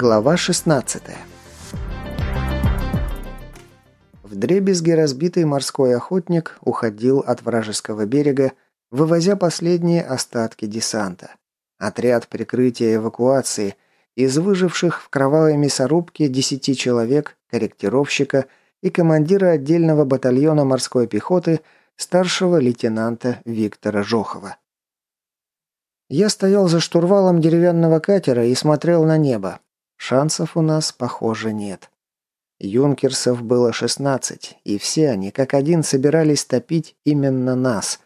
Глава 16 В дребезге разбитый морской охотник уходил от вражеского берега, вывозя последние остатки десанта. Отряд прикрытия эвакуации из выживших в кровавой мясорубке 10 человек, корректировщика и командира отдельного батальона морской пехоты старшего лейтенанта Виктора Жохова. Я стоял за штурвалом деревянного катера и смотрел на небо, Шансов у нас, похоже, нет. Юнкерсов было 16, и все они как один собирались топить именно нас.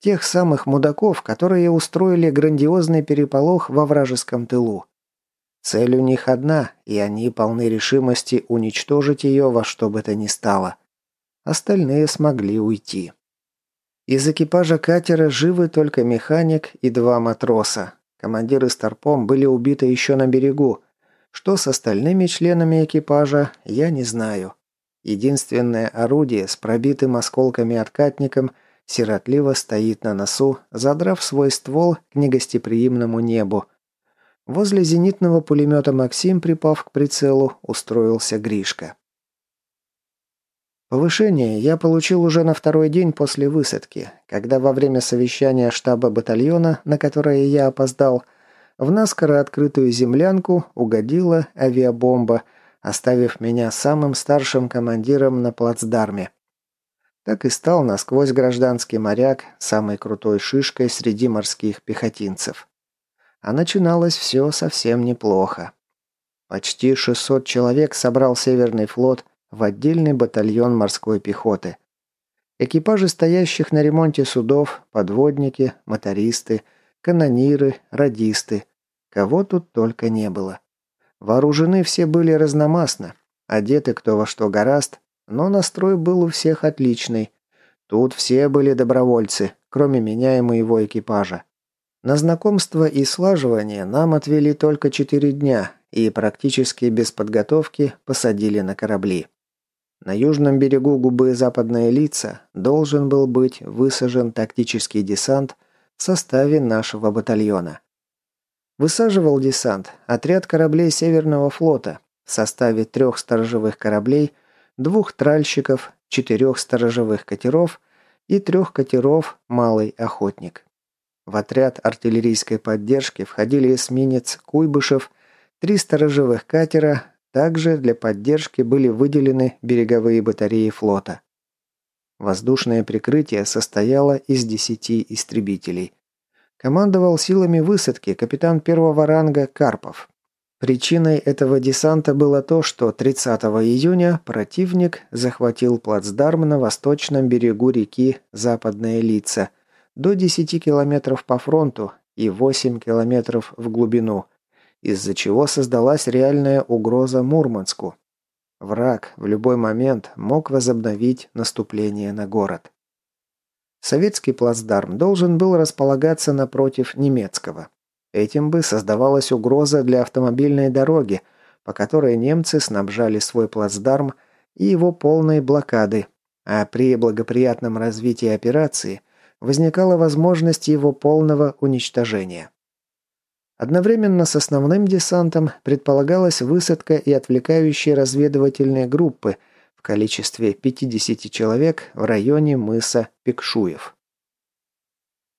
Тех самых мудаков, которые устроили грандиозный переполох во вражеском тылу. Цель у них одна, и они полны решимости уничтожить ее во что бы то ни стало. Остальные смогли уйти. Из экипажа катера живы только механик и два матроса. Командиры Старпом были убиты еще на берегу, что с остальными членами экипажа, я не знаю. Единственное орудие с пробитым осколками откатником сиротливо стоит на носу, задрав свой ствол к негостеприимному небу. Возле зенитного пулемета «Максим», припав к прицелу, устроился Гришка. Повышение я получил уже на второй день после высадки, когда во время совещания штаба батальона, на которое я опоздал, в наскоро открытую землянку угодила авиабомба, оставив меня самым старшим командиром на плацдарме. Так и стал насквозь гражданский моряк, самой крутой шишкой среди морских пехотинцев. А начиналось все совсем неплохо. Почти 600 человек собрал Северный флот в отдельный батальон морской пехоты. Экипажи стоящих на ремонте судов, подводники, мотористы, канониры, радисты, Кого тут только не было. Вооружены все были разномастно, одеты кто во что гораст, но настрой был у всех отличный. Тут все были добровольцы, кроме меня и моего экипажа. На знакомство и слаживание нам отвели только четыре дня и практически без подготовки посадили на корабли. На южном берегу губы Западная Лица должен был быть высажен тактический десант в составе нашего батальона. Высаживал десант отряд кораблей Северного флота в составе трех сторожевых кораблей, двух тральщиков, четырех сторожевых катеров и трех катеров «Малый охотник». В отряд артиллерийской поддержки входили эсминец «Куйбышев», три сторожевых катера, также для поддержки были выделены береговые батареи флота. Воздушное прикрытие состояло из десяти истребителей. Командовал силами высадки капитан первого ранга Карпов. Причиной этого десанта было то, что 30 июня противник захватил плацдарм на восточном берегу реки Западная Лица до 10 километров по фронту и 8 километров в глубину, из-за чего создалась реальная угроза Мурманску. Враг в любой момент мог возобновить наступление на город. Советский плацдарм должен был располагаться напротив немецкого. Этим бы создавалась угроза для автомобильной дороги, по которой немцы снабжали свой плацдарм и его полной блокады, а при благоприятном развитии операции возникала возможность его полного уничтожения. Одновременно с основным десантом предполагалась высадка и отвлекающие разведывательные группы – в количестве 50 человек в районе мыса Пекшуев.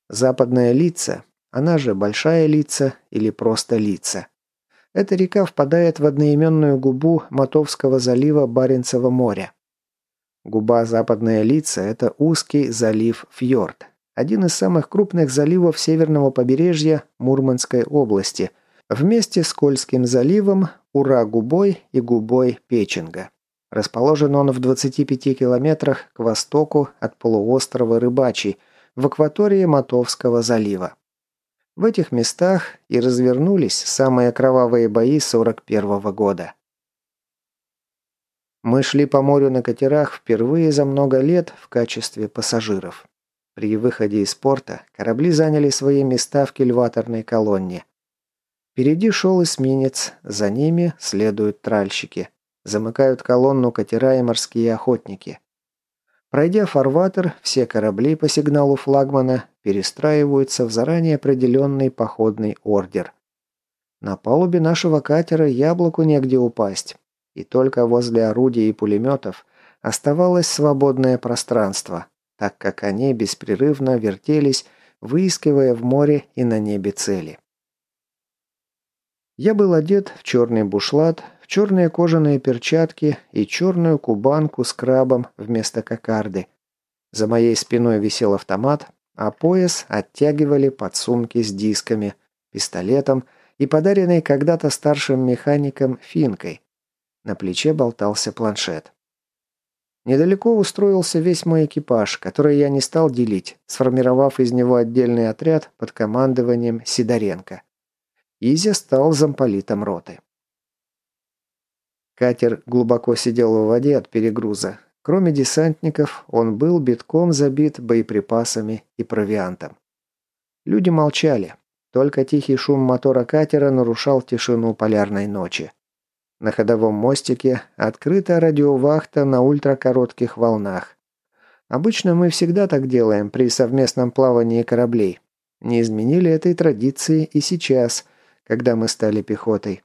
Западная Лица, она же Большая Лица или просто Лица. Эта река впадает в одноименную губу Мотовского залива Баренцева моря. Губа Западная Лица – это узкий залив-фьорд, один из самых крупных заливов северного побережья Мурманской области, вместе с Кольским заливом, Ура-губой и губой Печенга. Расположен он в 25 километрах к востоку от полуострова Рыбачий, в акватории Мотовского залива. В этих местах и развернулись самые кровавые бои 41 -го года. Мы шли по морю на катерах впервые за много лет в качестве пассажиров. При выходе из порта корабли заняли свои места в кильваторной колонне. Впереди шел эсминец, за ними следуют тральщики. Замыкают колонну катера и морские охотники. Пройдя фарватер, все корабли по сигналу флагмана перестраиваются в заранее определенный походный ордер. На палубе нашего катера яблоку негде упасть, и только возле орудий и пулеметов оставалось свободное пространство, так как они беспрерывно вертелись, выискивая в море и на небе цели. Я был одет в черный бушлат, в черные кожаные перчатки и черную кубанку с крабом вместо кокарды. За моей спиной висел автомат, а пояс оттягивали подсумки с дисками, пистолетом и подаренной когда-то старшим механиком финкой. На плече болтался планшет. Недалеко устроился весь мой экипаж, который я не стал делить, сформировав из него отдельный отряд под командованием Сидоренко. Изя стал замполитом роты. Катер глубоко сидел в воде от перегруза. Кроме десантников, он был битком забит боеприпасами и провиантом. Люди молчали. Только тихий шум мотора катера нарушал тишину полярной ночи. На ходовом мостике открыта радиовахта на ультракоротких волнах. Обычно мы всегда так делаем при совместном плавании кораблей. Не изменили этой традиции и сейчас, когда мы стали пехотой.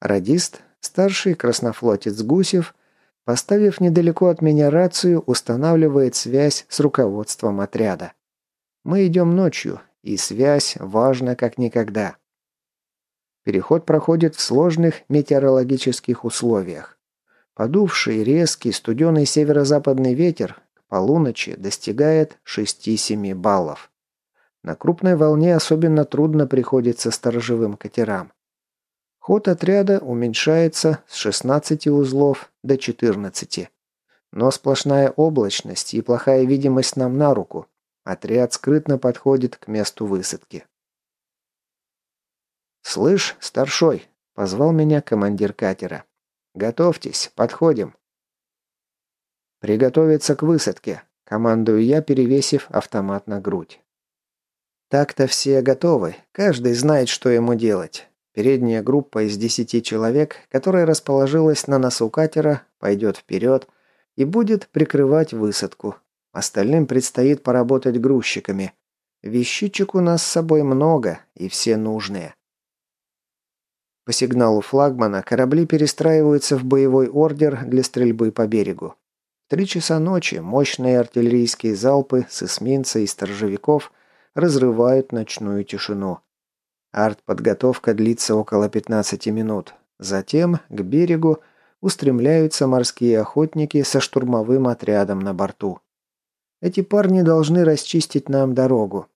Радист, старший краснофлотец Гусев, поставив недалеко от меня рацию, устанавливает связь с руководством отряда. Мы идем ночью, и связь важна как никогда. Переход проходит в сложных метеорологических условиях. Подувший, резкий, студеный северо-западный ветер к полуночи достигает 6-7 баллов. На крупной волне особенно трудно приходится сторожевым катерам. Ход отряда уменьшается с 16 узлов до 14. Но сплошная облачность и плохая видимость нам на руку. Отряд скрытно подходит к месту высадки. «Слышь, старшой!» – позвал меня командир катера. «Готовьтесь, подходим». «Приготовиться к высадке», – командую я, перевесив автомат на грудь. Так-то все готовы, каждый знает, что ему делать. Передняя группа из десяти человек, которая расположилась на носу катера, пойдет вперед и будет прикрывать высадку. Остальным предстоит поработать грузчиками. Вещичек у нас с собой много, и все нужные. По сигналу флагмана корабли перестраиваются в боевой ордер для стрельбы по берегу. В три часа ночи мощные артиллерийские залпы с эсминца и сторожевиков разрывают ночную тишину. Артподготовка длится около 15 минут. Затем к берегу устремляются морские охотники со штурмовым отрядом на борту. Эти парни должны расчистить нам дорогу.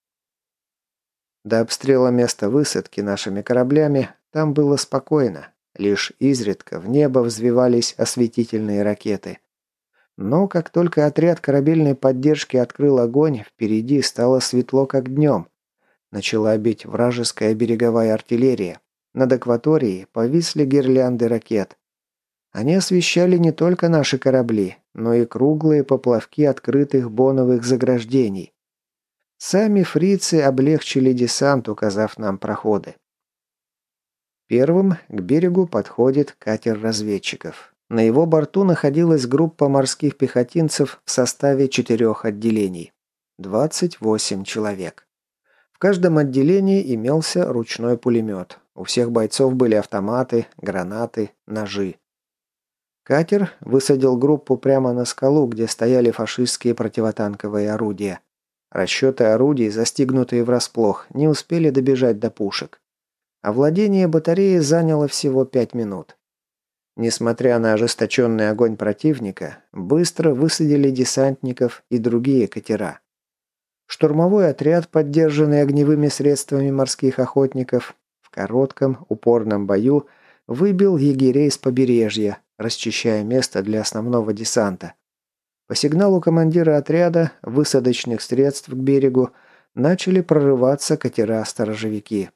До обстрела места высадки нашими кораблями там было спокойно, лишь изредка в небо взвивались осветительные ракеты. Но как только отряд корабельной поддержки открыл огонь, впереди стало светло как днем. Начала бить вражеская береговая артиллерия. Над акваторией повисли гирлянды ракет. Они освещали не только наши корабли, но и круглые поплавки открытых боновых заграждений. Сами фрицы облегчили десант, указав нам проходы. Первым к берегу подходит катер разведчиков. На его борту находилась группа морских пехотинцев в составе четырех отделений. 28 человек. В каждом отделении имелся ручной пулемет. У всех бойцов были автоматы, гранаты, ножи. Катер высадил группу прямо на скалу, где стояли фашистские противотанковые орудия. Расчеты орудий, застигнутые врасплох, не успели добежать до пушек а владение батареи заняло всего пять минут. Несмотря на ожесточенный огонь противника, быстро высадили десантников и другие катера. Штурмовой отряд, поддержанный огневыми средствами морских охотников, в коротком, упорном бою выбил егерей с побережья, расчищая место для основного десанта. По сигналу командира отряда высадочных средств к берегу начали прорываться катера-сторожевики.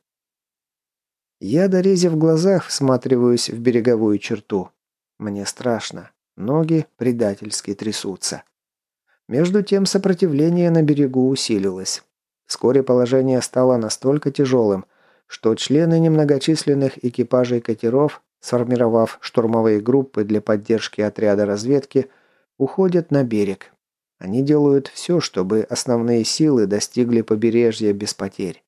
Я, дорезив глазах, всматриваюсь в береговую черту. Мне страшно. Ноги предательски трясутся. Между тем сопротивление на берегу усилилось. Вскоре положение стало настолько тяжелым, что члены немногочисленных экипажей катеров, сформировав штурмовые группы для поддержки отряда разведки, уходят на берег. Они делают все, чтобы основные силы достигли побережья без потерь.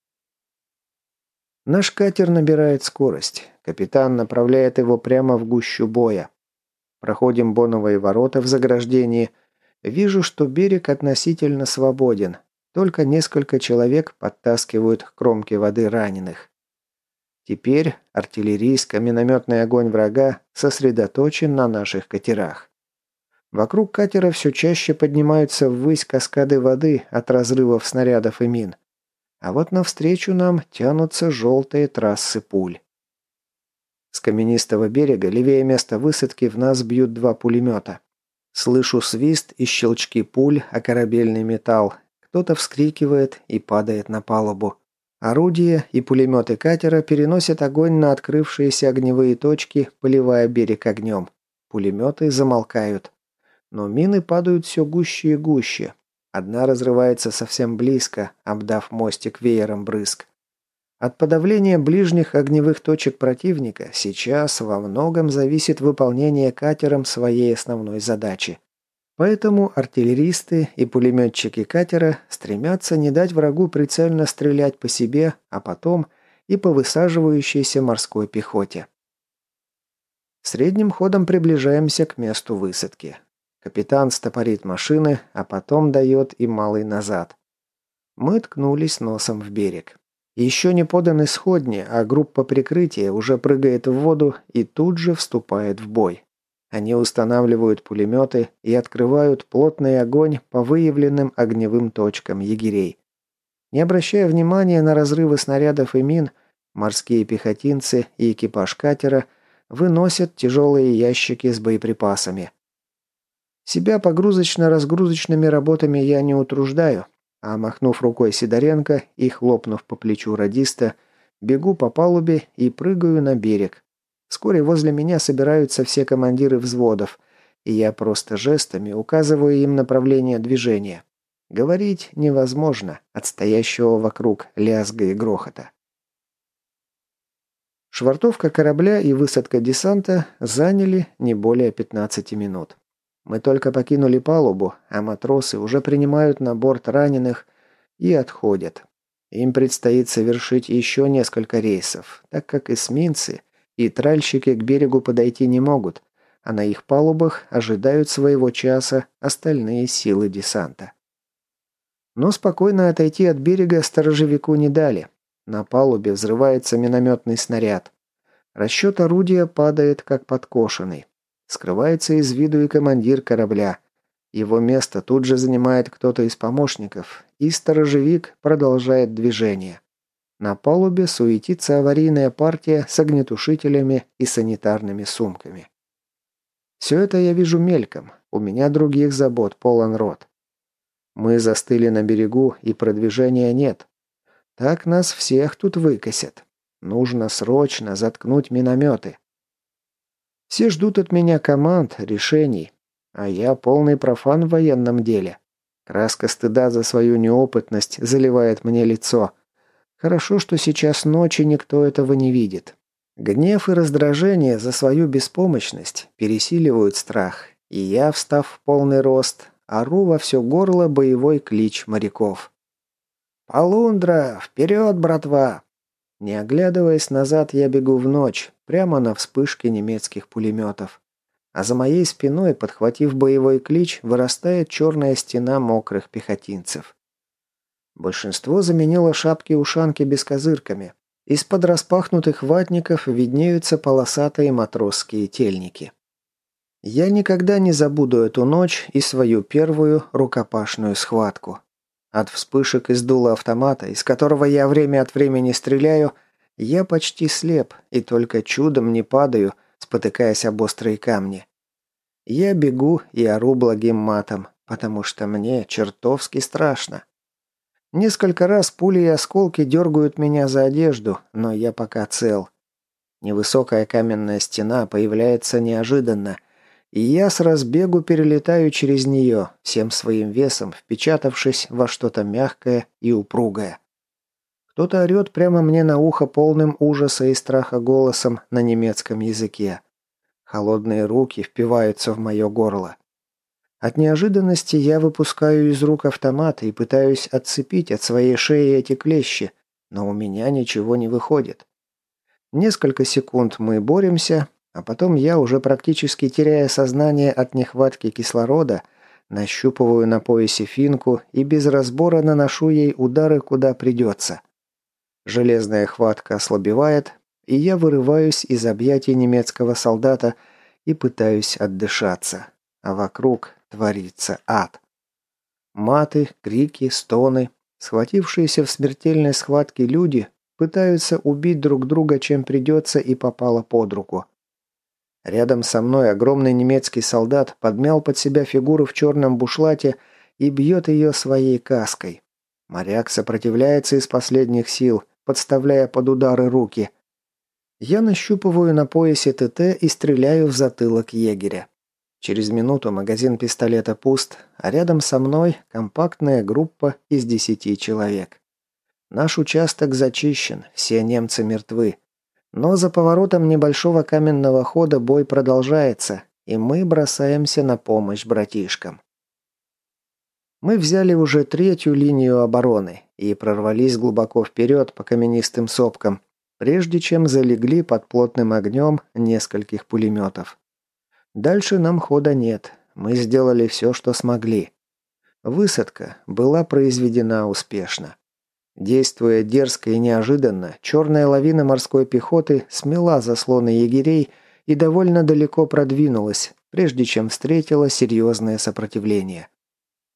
Наш катер набирает скорость. Капитан направляет его прямо в гущу боя. Проходим боновые ворота в заграждении. Вижу, что берег относительно свободен. Только несколько человек подтаскивают к кромке воды раненых. Теперь артиллерийско-минометный огонь врага сосредоточен на наших катерах. Вокруг катера все чаще поднимаются ввысь каскады воды от разрывов снарядов и мин. А вот навстречу нам тянутся желтые трассы пуль. С каменистого берега, левее места высадки, в нас бьют два пулемета. Слышу свист и щелчки пуль о корабельный металл. Кто-то вскрикивает и падает на палубу. Орудия и пулеметы катера переносят огонь на открывшиеся огневые точки, поливая берег огнем. Пулеметы замолкают. Но мины падают все гуще и гуще. Одна разрывается совсем близко, обдав мостик веером брызг. От подавления ближних огневых точек противника сейчас во многом зависит выполнение катером своей основной задачи. Поэтому артиллеристы и пулеметчики катера стремятся не дать врагу прицельно стрелять по себе, а потом и по высаживающейся морской пехоте. Средним ходом приближаемся к месту высадки. Капитан стопорит машины, а потом дает им малый назад. Мы ткнулись носом в берег. Еще не поданы сходни, а группа прикрытия уже прыгает в воду и тут же вступает в бой. Они устанавливают пулеметы и открывают плотный огонь по выявленным огневым точкам егерей. Не обращая внимания на разрывы снарядов и мин, морские пехотинцы и экипаж катера выносят тяжелые ящики с боеприпасами. Себя погрузочно-разгрузочными работами я не утруждаю, а махнув рукой Сидоренко и хлопнув по плечу радиста, бегу по палубе и прыгаю на берег. Вскоре возле меня собираются все командиры взводов, и я просто жестами указываю им направление движения. Говорить невозможно от стоящего вокруг лязга и грохота. Швартовка корабля и высадка десанта заняли не более 15 минут. Мы только покинули палубу, а матросы уже принимают на борт раненых и отходят. Им предстоит совершить еще несколько рейсов, так как эсминцы и тральщики к берегу подойти не могут, а на их палубах ожидают своего часа остальные силы десанта. Но спокойно отойти от берега сторожевику не дали. На палубе взрывается минометный снаряд. Расчет орудия падает, как подкошенный. Скрывается из виду и командир корабля. Его место тут же занимает кто-то из помощников, и сторожевик продолжает движение. На палубе суетится аварийная партия с огнетушителями и санитарными сумками. Все это я вижу мельком, у меня других забот полон рот. Мы застыли на берегу, и продвижения нет. Так нас всех тут выкосят. Нужно срочно заткнуть минометы. Все ждут от меня команд, решений. А я полный профан в военном деле. Краска стыда за свою неопытность заливает мне лицо. Хорошо, что сейчас ночи никто этого не видит. Гнев и раздражение за свою беспомощность пересиливают страх, и я, встав в полный рост, ору во все горло боевой клич моряков. «Полундра! Вперед, братва!» Не оглядываясь назад, я бегу в ночь, прямо на вспышке немецких пулеметов. А за моей спиной, подхватив боевой клич, вырастает черная стена мокрых пехотинцев. Большинство заменило шапки-ушанки бескозырками. Из-под распахнутых ватников виднеются полосатые матросские тельники. Я никогда не забуду эту ночь и свою первую рукопашную схватку. От вспышек из дула автомата, из которого я время от времени стреляю, я почти слеп и только чудом не падаю, спотыкаясь об острые камни. Я бегу и ору благим матом, потому что мне чертовски страшно. Несколько раз пули и осколки дергают меня за одежду, но я пока цел. Невысокая каменная стена появляется неожиданно – и я с разбегу перелетаю через нее, всем своим весом впечатавшись во что-то мягкое и упругое. Кто-то орет прямо мне на ухо полным ужаса и страха голосом на немецком языке. Холодные руки впиваются в мое горло. От неожиданности я выпускаю из рук автомат и пытаюсь отцепить от своей шеи эти клещи, но у меня ничего не выходит. Несколько секунд мы боремся, а потом я, уже практически теряя сознание от нехватки кислорода, нащупываю на поясе финку и без разбора наношу ей удары куда придется. Железная хватка ослабевает, и я вырываюсь из объятий немецкого солдата и пытаюсь отдышаться. А вокруг творится ад. Маты, крики, стоны. Схватившиеся в смертельной схватке люди пытаются убить друг друга, чем придется и попало под руку. Рядом со мной огромный немецкий солдат подмял под себя фигуру в черном бушлате и бьет ее своей каской. Моряк сопротивляется из последних сил, подставляя под удары руки. Я нащупываю на поясе ТТ и стреляю в затылок егеря. Через минуту магазин пистолета пуст, а рядом со мной компактная группа из десяти человек. Наш участок зачищен, все немцы мертвы. Но за поворотом небольшого каменного хода бой продолжается, и мы бросаемся на помощь братишкам. Мы взяли уже третью линию обороны и прорвались глубоко вперед по каменистым сопкам, прежде чем залегли под плотным огнем нескольких пулеметов. Дальше нам хода нет. Мы сделали все, что смогли. Высадка была произведена успешно. Действуя дерзко и неожиданно, черная лавина морской пехоты смела заслоны егерей и довольно далеко продвинулась, прежде чем встретила серьезное сопротивление.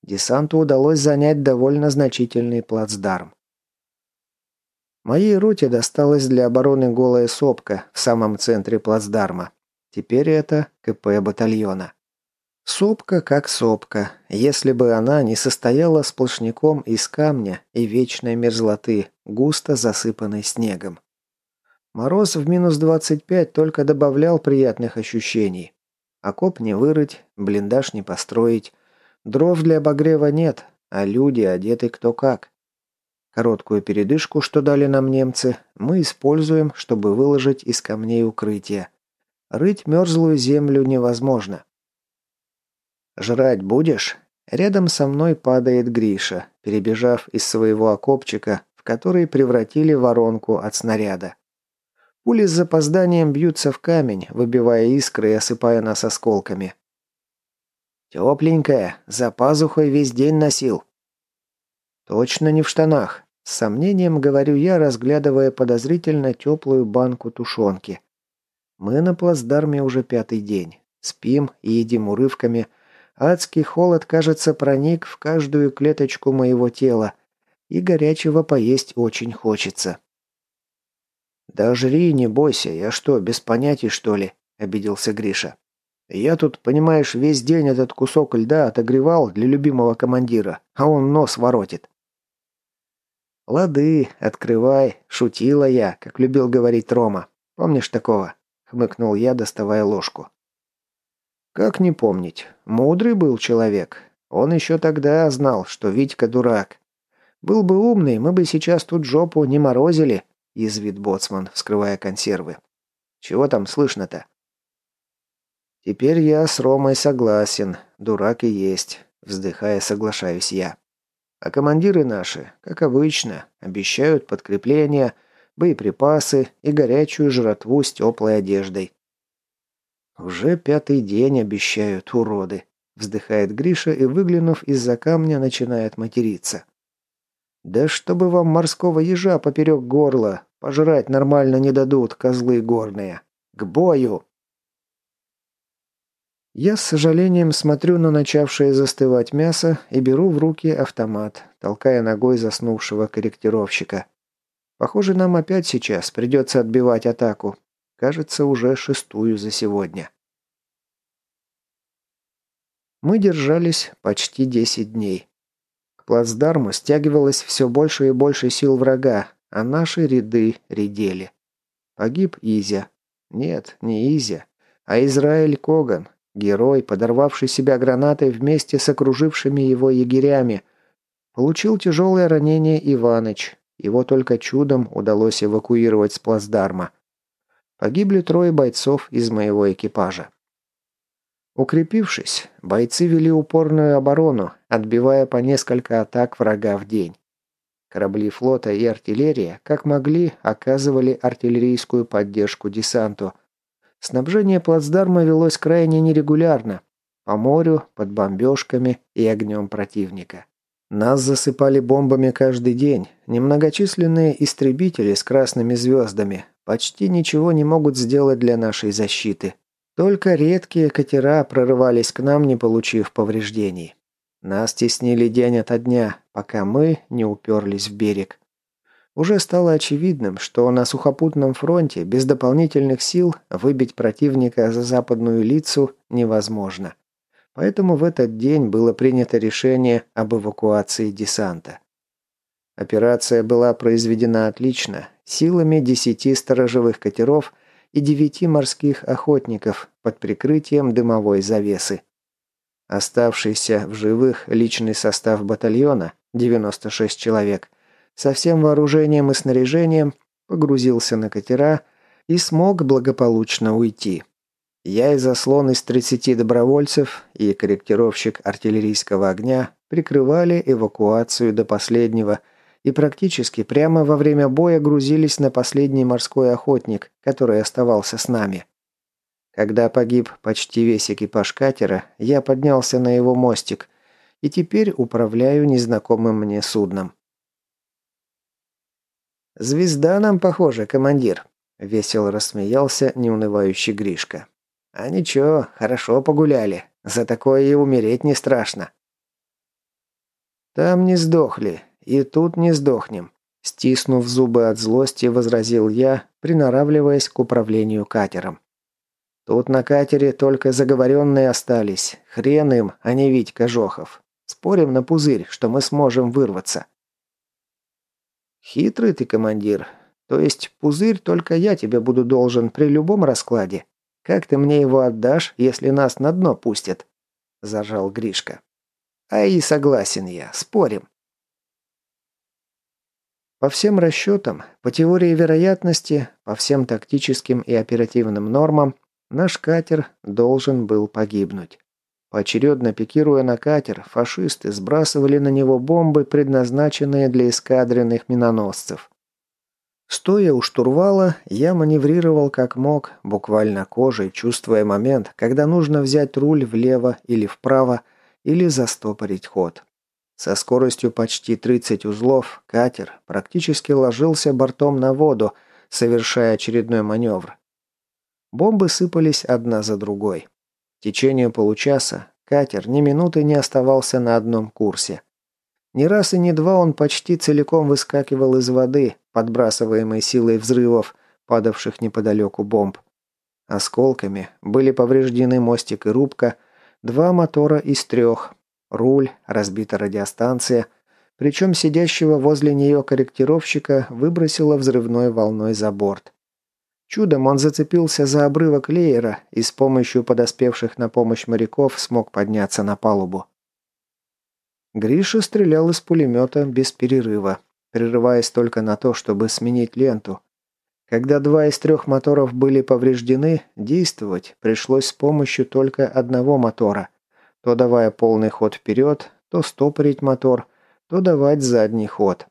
Десанту удалось занять довольно значительный плацдарм. Моей роте досталась для обороны голая сопка в самом центре плацдарма, Теперь это КП батальона. Сопка как сопка, если бы она не состояла сплошняком из камня и вечной мерзлоты, густо засыпанной снегом. Мороз в минус 25 только добавлял приятных ощущений. Окоп не вырыть, блиндаж не построить, дров для обогрева нет, а люди одеты кто как. Короткую передышку, что дали нам немцы, мы используем, чтобы выложить из камней укрытие. Рыть мерзлую землю невозможно. «Жрать будешь?» Рядом со мной падает Гриша, перебежав из своего окопчика, в который превратили воронку от снаряда. Пули с запозданием бьются в камень, выбивая искры и осыпая нас осколками. «Тепленькая, за пазухой весь день носил». «Точно не в штанах», — с сомнением говорю я, разглядывая подозрительно теплую банку тушенки. Мы на плацдарме уже пятый день. Спим и едим урывками. Адский холод, кажется, проник в каждую клеточку моего тела. И горячего поесть очень хочется. «Да жри, не бойся. Я что, без понятий, что ли?» – обиделся Гриша. «Я тут, понимаешь, весь день этот кусок льда отогревал для любимого командира, а он нос воротит». «Лады, открывай», – шутила я, как любил говорить Рома. Помнишь такого? — хмыкнул я, доставая ложку. «Как не помнить? Мудрый был человек. Он еще тогда знал, что Витька дурак. Был бы умный, мы бы сейчас тут жопу не морозили», — язвит боцман, вскрывая консервы. «Чего там слышно-то?» «Теперь я с Ромой согласен. Дурак и есть», — вздыхая, соглашаюсь я. «А командиры наши, как обычно, обещают подкрепление, боеприпасы и горячую жратву с теплой одеждой. «Уже пятый день обещают, уроды», — вздыхает Гриша и, выглянув из-за камня, начинает материться. «Да чтобы вам морского ежа поперек горла, пожрать нормально не дадут, козлы горные. К бою!» Я с сожалением смотрю на начавшее застывать мясо и беру в руки автомат, толкая ногой заснувшего корректировщика. Похоже, нам опять сейчас придется отбивать атаку. Кажется, уже шестую за сегодня. Мы держались почти десять дней. К плацдарму стягивалось все больше и больше сил врага, а наши ряды редели. Погиб Изя. Нет, не Изя, а Израиль Коган, герой, подорвавший себя гранатой вместе с окружившими его егерями. Получил тяжелое ранение Иваныч, его только чудом удалось эвакуировать с плацдарма. Погибли трое бойцов из моего экипажа. Укрепившись, бойцы вели упорную оборону, отбивая по несколько атак врага в день. корабли флота и артиллерия, как могли, оказывали артиллерийскую поддержку десанту. Снабжение плацдарма велось крайне нерегулярно, по морю, под бомбежками и огнем противника. Нас засыпали бомбами каждый день. Немногочисленные истребители с красными звездами почти ничего не могут сделать для нашей защиты. Только редкие катера прорывались к нам, не получив повреждений. Нас теснили день ото дня, пока мы не уперлись в берег. Уже стало очевидным, что на сухопутном фронте без дополнительных сил выбить противника за западную лицу невозможно. Поэтому в этот день было принято решение об эвакуации десанта. Операция была произведена отлично, силами десяти сторожевых катеров и девяти морских охотников под прикрытием дымовой завесы. Оставшийся в живых личный состав батальона, 96 человек, со всем вооружением и снаряжением погрузился на катера и смог благополучно уйти. Я и заслон из 30 добровольцев и корректировщик артиллерийского огня прикрывали эвакуацию до последнего и практически прямо во время боя грузились на последний морской охотник, который оставался с нами. Когда погиб почти весь экипаж катера, я поднялся на его мостик и теперь управляю незнакомым мне судном. «Звезда нам, похоже, командир», — весело рассмеялся неунывающий Гришка. А ничего, хорошо погуляли. За такое и умереть не страшно. Там не сдохли, и тут не сдохнем. Стиснув зубы от злости, возразил я, приноравливаясь к управлению катером. Тут на катере только заговоренные остались. Хрен им, а не Витька Жохов. Спорим на пузырь, что мы сможем вырваться. Хитрый ты, командир. То есть пузырь только я тебе буду должен при любом раскладе. Как ты мне его отдашь, если нас на дно пустят?» – зажал Гришка. «А и согласен я, спорим». По всем расчетам, по теории вероятности, по всем тактическим и оперативным нормам, наш катер должен был погибнуть. Поочередно пикируя на катер, фашисты сбрасывали на него бомбы, предназначенные для эскадренных миноносцев. Стоя у штурвала, я маневрировал как мог, буквально кожей, чувствуя момент, когда нужно взять руль влево или вправо, или застопорить ход. Со скоростью почти 30 узлов катер практически ложился бортом на воду, совершая очередной маневр. Бомбы сыпались одна за другой. Течение получаса катер ни минуты не оставался на одном курсе. Ни раз и ни два он почти целиком выскакивал из воды, подбрасываемой силой взрывов, падавших неподалеку бомб. Осколками были повреждены мостик и рубка, два мотора из трех, руль, разбита радиостанция, причем сидящего возле нее корректировщика выбросило взрывной волной за борт. Чудом он зацепился за обрывок леера и с помощью подоспевших на помощь моряков смог подняться на палубу. Гриша стрелял из пулемета без перерыва, прерываясь только на то, чтобы сменить ленту. Когда два из трех моторов были повреждены, действовать пришлось с помощью только одного мотора, то давая полный ход вперед, то стопорить мотор, то давать задний ход.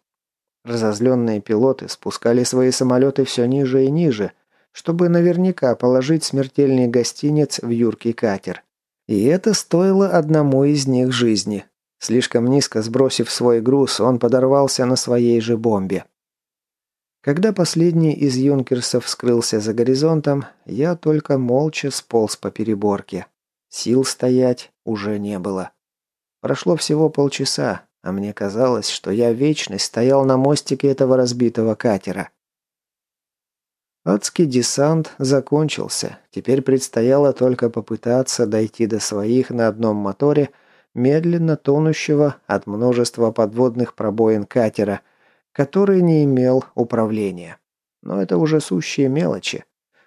Разозленные пилоты спускали свои самолеты все ниже и ниже, чтобы наверняка положить смертельный гостиниц в юркий катер. И это стоило одному из них жизни. Слишком низко сбросив свой груз, он подорвался на своей же бомбе. Когда последний из юнкерсов скрылся за горизонтом, я только молча сполз по переборке. Сил стоять уже не было. Прошло всего полчаса, а мне казалось, что я вечность стоял на мостике этого разбитого катера. Адский десант закончился. Теперь предстояло только попытаться дойти до своих на одном моторе – медленно тонущего от множества подводных пробоин катера, который не имел управления. Но это уже сущие мелочи.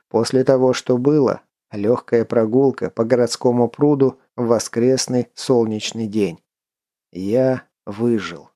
После того, что было, легкая прогулка по городскому пруду в воскресный солнечный день. Я выжил.